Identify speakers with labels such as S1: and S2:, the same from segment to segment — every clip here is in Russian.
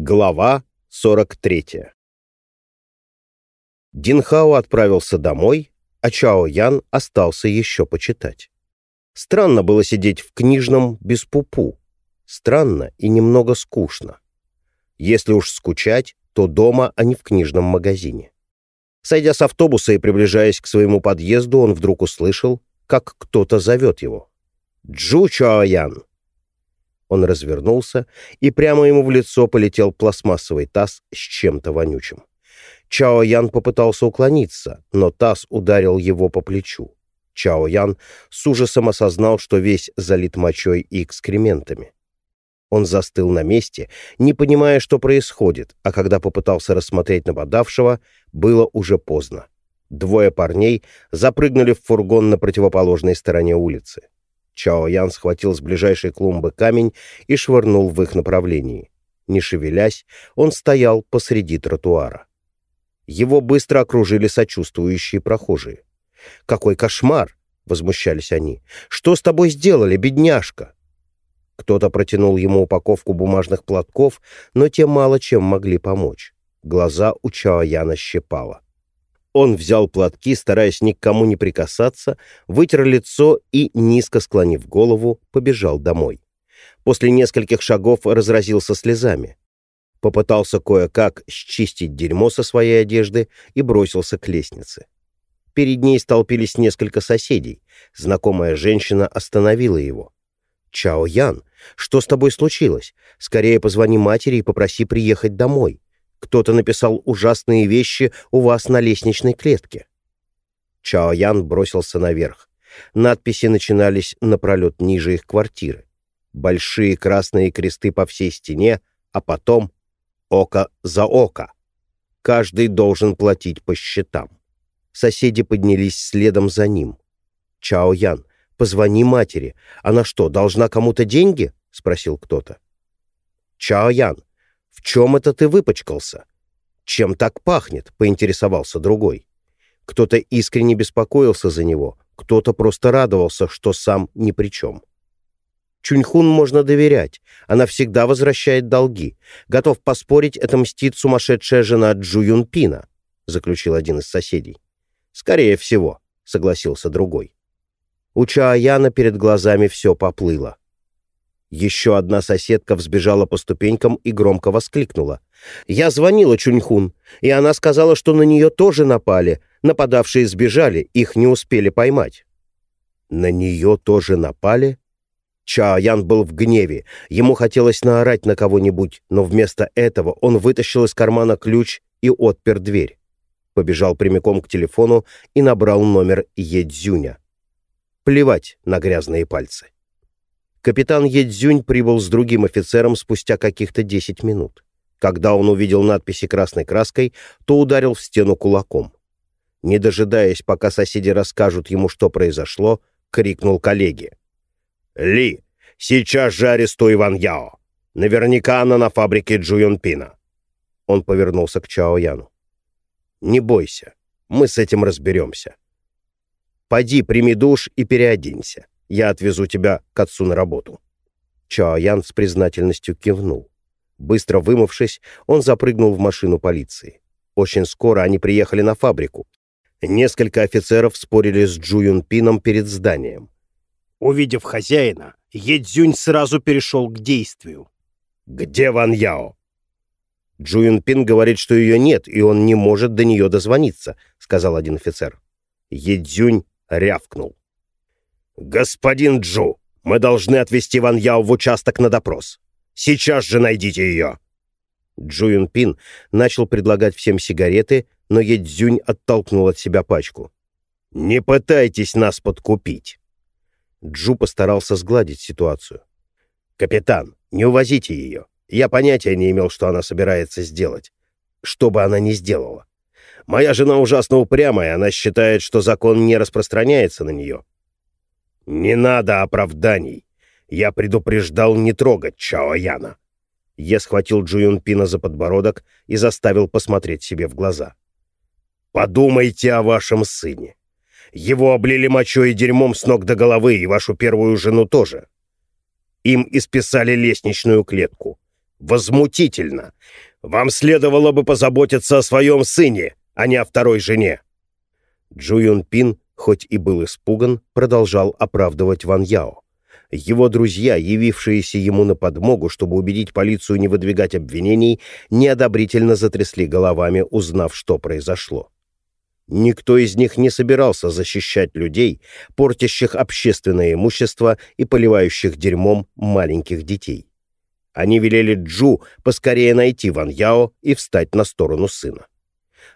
S1: Глава 43 Динхао отправился домой, а Чао Ян остался еще почитать. Странно было сидеть в книжном без пупу. Странно и немного скучно. Если уж скучать, то дома, а не в книжном магазине. Сойдя с автобуса и приближаясь к своему подъезду, он вдруг услышал, как кто-то зовет его. «Джу Чао Ян!» Он развернулся, и прямо ему в лицо полетел пластмассовый таз с чем-то вонючим. Чао Ян попытался уклониться, но таз ударил его по плечу. Чао Ян с ужасом осознал, что весь залит мочой и экскрементами. Он застыл на месте, не понимая, что происходит, а когда попытался рассмотреть нападавшего, было уже поздно. Двое парней запрыгнули в фургон на противоположной стороне улицы. Чао Ян схватил с ближайшей клумбы камень и швырнул в их направлении. Не шевелясь, он стоял посреди тротуара. Его быстро окружили сочувствующие прохожие. «Какой кошмар!» — возмущались они. «Что с тобой сделали, бедняжка?» Кто-то протянул ему упаковку бумажных платков, но те мало чем могли помочь. Глаза у Чао Яна щипало. Он взял платки, стараясь ни к кому не прикасаться, вытер лицо и, низко склонив голову, побежал домой. После нескольких шагов разразился слезами. Попытался кое-как счистить дерьмо со своей одежды и бросился к лестнице. Перед ней столпились несколько соседей. Знакомая женщина остановила его. «Чао Ян, что с тобой случилось? Скорее позвони матери и попроси приехать домой. Кто-то написал ужасные вещи у вас на лестничной клетке». Чао Ян бросился наверх. Надписи начинались напролет ниже их квартиры. Большие красные кресты по всей стене, а потом око за око. Каждый должен платить по счетам. Соседи поднялись следом за ним. «Чао Ян, позвони матери. Она что, должна кому-то деньги?» — спросил кто-то. «Чао Ян, в чем это ты выпачкался? Чем так пахнет?» — поинтересовался другой. Кто-то искренне беспокоился за него, кто-то просто радовался, что сам ни при чем. Чуньхун можно доверять. Она всегда возвращает долги. Готов поспорить, это мстит сумасшедшая жена Джу Юнпина, заключил один из соседей. Скорее всего, согласился другой. У Чаояна перед глазами все поплыло. Еще одна соседка взбежала по ступенькам и громко воскликнула. «Я звонила Чуньхун, и она сказала, что на нее тоже напали. Нападавшие сбежали, их не успели поймать». «На нее тоже напали?» Чаоян был в гневе. Ему хотелось наорать на кого-нибудь, но вместо этого он вытащил из кармана ключ и отпер дверь. Побежал прямиком к телефону и набрал номер Едзюня. Плевать на грязные пальцы. Капитан Едзюнь прибыл с другим офицером спустя каких-то 10 минут. Когда он увидел надписи красной краской, то ударил в стену кулаком. Не дожидаясь, пока соседи расскажут ему, что произошло, крикнул коллеге. «Ли, сейчас же арестуй Ван Яо. Наверняка она на фабрике Джуйонпина». Он повернулся к Чао Яну. «Не бойся, мы с этим разберемся. Пойди, прими душ и переоденься. Я отвезу тебя к отцу на работу». Чао Ян с признательностью кивнул. Быстро вымывшись, он запрыгнул в машину полиции. Очень скоро они приехали на фабрику. Несколько офицеров спорили с Джу Юнпином перед зданием.
S2: Увидев хозяина, Едзюнь сразу перешел к действию.
S1: «Где Ван Яо?» «Джу Пин говорит, что ее нет, и он не может до нее дозвониться», — сказал один офицер. Едзюнь рявкнул. «Господин Джу, мы должны отвезти Ван Яо в участок на допрос. Сейчас же найдите ее!» Джу Пин начал предлагать всем сигареты, но Едзюнь оттолкнул от себя пачку. «Не пытайтесь нас подкупить. Джу постарался сгладить ситуацию. «Капитан, не увозите ее. Я понятия не имел, что она собирается сделать. Что бы она ни сделала. Моя жена ужасно упрямая, она считает, что закон не распространяется на нее». «Не надо оправданий. Я предупреждал не трогать Чао Яна». Я схватил Джу Юнпина за подбородок и заставил посмотреть себе в глаза. «Подумайте о вашем сыне. Его облили мочой и дерьмом с ног до головы, и вашу первую жену тоже. Им исписали лестничную клетку.
S2: Возмутительно! Вам следовало бы позаботиться о своем сыне, а не о второй жене!»
S1: Джу Юн Пин, хоть и был испуган, продолжал оправдывать Ван Яо. Его друзья, явившиеся ему на подмогу, чтобы убедить полицию не выдвигать обвинений, неодобрительно затрясли головами, узнав, что произошло. Никто из них не собирался защищать людей, портящих общественное имущество и поливающих дерьмом маленьких детей. Они велели Джу поскорее найти Ван Яо и встать на сторону сына.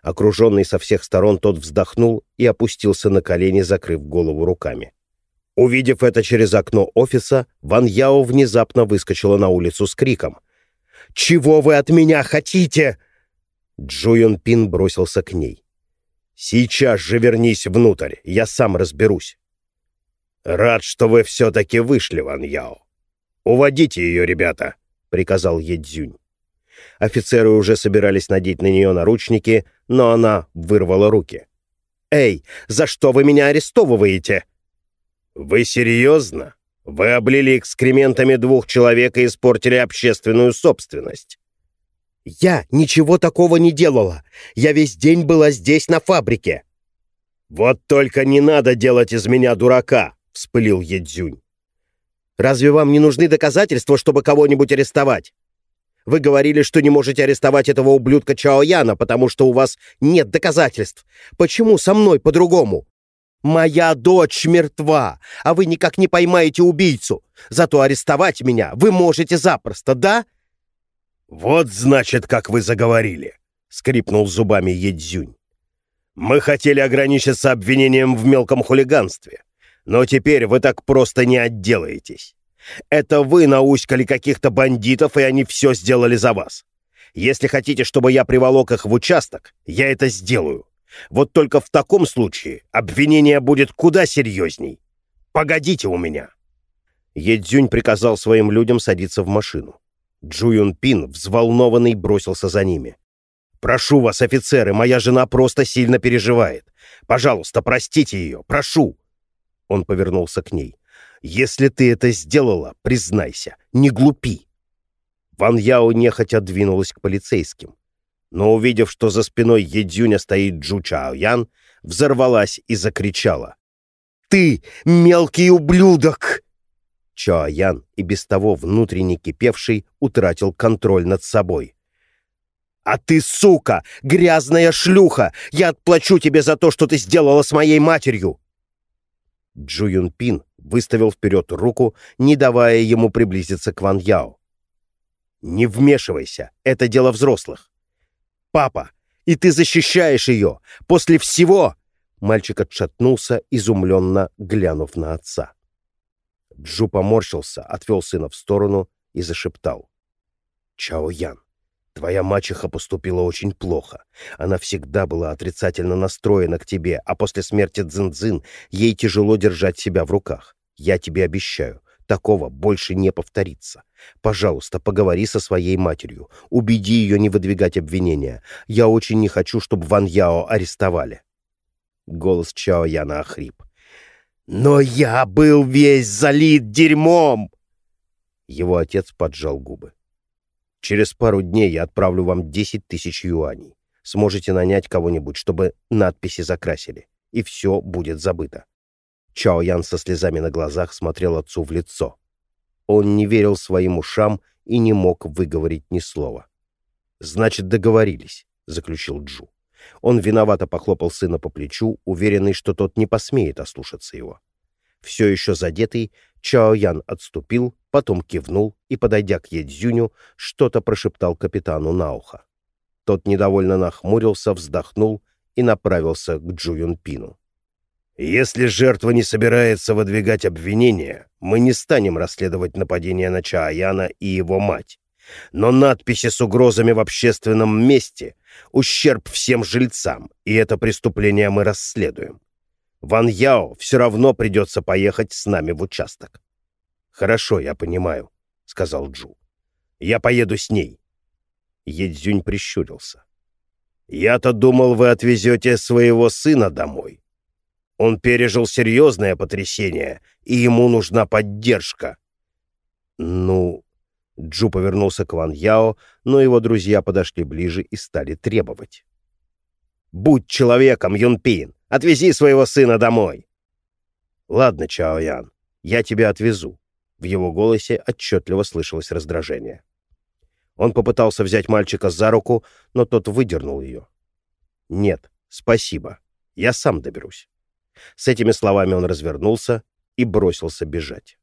S1: Окруженный со всех сторон, тот вздохнул и опустился на колени, закрыв голову руками. Увидев это через окно офиса, Ван Яо внезапно выскочила на улицу с криком. «Чего вы от меня хотите?» Джу Юн Пин бросился к ней. «Сейчас же вернись внутрь, я сам разберусь». «Рад, что вы все-таки вышли, Ван Яо. Уводите ее, ребята», — приказал Едзюнь. Офицеры уже собирались надеть на нее наручники, но она вырвала руки. «Эй, за что вы меня арестовываете?» «Вы серьезно? Вы облили экскрементами двух человек и испортили общественную собственность». «Я ничего такого не делала. Я весь день была здесь, на фабрике».
S2: «Вот только не надо делать из меня дурака», — вспылил Едзюнь.
S1: «Разве вам не нужны доказательства, чтобы кого-нибудь арестовать? Вы говорили, что не можете арестовать этого ублюдка Чао Яна, потому что у вас нет доказательств. Почему со мной по-другому? Моя дочь мертва, а вы никак не поймаете убийцу. Зато арестовать меня вы можете запросто, да?
S2: Вот значит, как вы заговорили, скрипнул зубами Едзюнь. Мы хотели ограничиться обвинением в мелком хулиганстве, но теперь вы так просто не отделаетесь. Это вы науськали каких-то бандитов, и они все сделали за вас. Если хотите, чтобы я приволок их в участок, я это сделаю. Вот только в таком случае обвинение будет куда серьезней. Погодите у меня!»
S1: Едзюнь приказал своим людям садиться в машину. Джу Юн Пин, взволнованный, бросился за ними.
S2: «Прошу вас, офицеры, моя жена просто сильно переживает. Пожалуйста, простите ее, прошу!»
S1: Он повернулся к ней. «Если ты это сделала, признайся, не глупи!» Ван Яо нехотя двинулась к полицейским но, увидев, что за спиной Едюня стоит Джу Чао Ян, взорвалась и закричала. «Ты мелкий ублюдок!» Чао Ян, и без того внутренне кипевший, утратил контроль над собой. «А ты, сука, грязная шлюха! Я отплачу тебе за то, что ты сделала с моей матерью!» Джу Юн Пин выставил вперед руку, не давая ему приблизиться к Ван Яо. «Не вмешивайся, это дело взрослых папа, и ты защищаешь ее после всего!» Мальчик отшатнулся, изумленно глянув на отца. Джу поморщился, отвел сына в сторону и зашептал. «Чао Ян, твоя мачеха поступила очень плохо. Она всегда была отрицательно настроена к тебе, а после смерти Цзин-Цзин ей тяжело держать себя в руках. Я тебе обещаю, Такого больше не повторится. Пожалуйста, поговори со своей матерью. Убеди ее не выдвигать обвинения. Я очень не хочу, чтобы Ван Яо арестовали. Голос Чао Яна охрип. «Но я был весь залит дерьмом!» Его отец поджал губы. «Через пару дней я отправлю вам 10 тысяч юаней. Сможете нанять кого-нибудь, чтобы надписи закрасили, и все будет забыто. Чао Ян со слезами на глазах смотрел отцу в лицо. Он не верил своим ушам и не мог выговорить ни слова. «Значит, договорились», — заключил Джу. Он виновато похлопал сына по плечу, уверенный, что тот не посмеет ослушаться его. Все еще задетый, Чао Ян отступил, потом кивнул и, подойдя к Едзюню, что-то прошептал капитану на ухо. Тот недовольно нахмурился, вздохнул и направился к Джу Юнпину.
S2: Если жертва не собирается выдвигать обвинения, мы не станем расследовать нападение на Чааяна и его мать. Но надписи с угрозами в общественном месте — ущерб всем жильцам, и это преступление мы расследуем. Ван Яо все равно придется поехать с нами в участок. «Хорошо, я понимаю», — сказал Джу. «Я поеду с ней».
S1: Едзюнь прищурился.
S2: «Я-то думал, вы отвезете своего сына домой. Он пережил серьезное потрясение, и ему нужна поддержка.
S1: Ну, Джу повернулся к Ван Яо, но его друзья подошли ближе и стали требовать. «Будь человеком, Юнпин! Отвези своего сына домой!» «Ладно, Чао Ян, я тебя отвезу». В его голосе отчетливо слышалось раздражение. Он попытался взять мальчика за руку, но тот выдернул ее. «Нет, спасибо. Я сам доберусь». С этими словами он развернулся и бросился бежать.